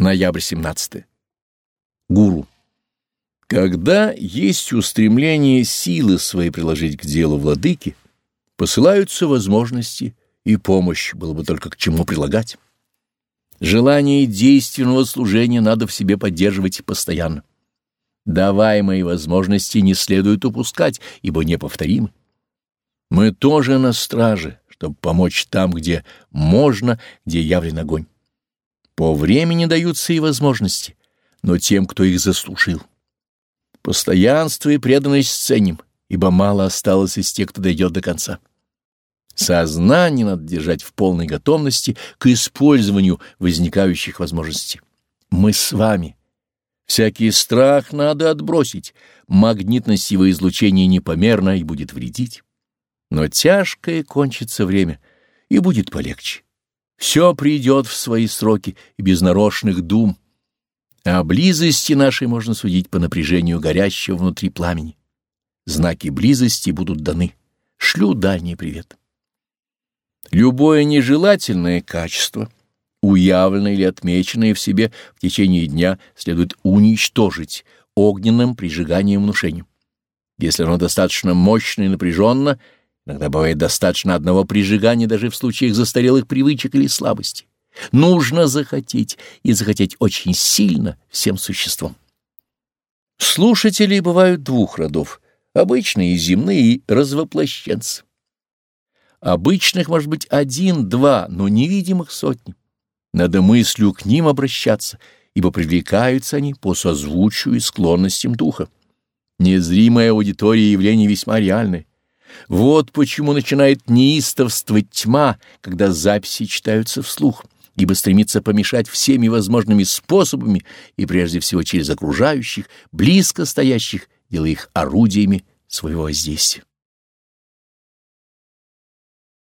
Ноябрь 17. Гуру. Когда есть устремление силы своей приложить к делу владыки, посылаются возможности и помощь, было бы только к чему прилагать. Желание действенного служения надо в себе поддерживать постоянно. Даваемые возможности не следует упускать, ибо неповторимы. Мы тоже на страже, чтобы помочь там, где можно, где явлен огонь. По времени даются и возможности, но тем, кто их заслужил. Постоянство и преданность ценим, ибо мало осталось из тех, кто дойдет до конца. Сознание надо держать в полной готовности к использованию возникающих возможностей. Мы с вами. Всякий страх надо отбросить, магнитность его излучения непомерна и будет вредить. Но тяжкое кончится время, и будет полегче. Все придет в свои сроки и без нарочных дум. О близости нашей можно судить по напряжению горящего внутри пламени. Знаки близости будут даны. Шлю дальний привет. Любое нежелательное качество, уявленное или отмеченное в себе в течение дня, следует уничтожить огненным прижиганием внушением. Если оно достаточно мощно и напряженно — Иногда бывает достаточно одного прижигания даже в случаях застарелых привычек или слабости. Нужно захотеть, и захотеть очень сильно всем существом. Слушатели бывают двух родов — обычные земные и развоплощенцы. Обычных может быть один-два, но невидимых сотни. Надо мыслью к ним обращаться, ибо привлекаются они по созвучию и склонностям духа. Незримая аудитория явления весьма реальны. Вот почему начинает неистовствовать тьма, когда записи читаются вслух, ибо стремится помешать всеми возможными способами и прежде всего через окружающих, близко стоящих, делая их орудиями своего воздействия.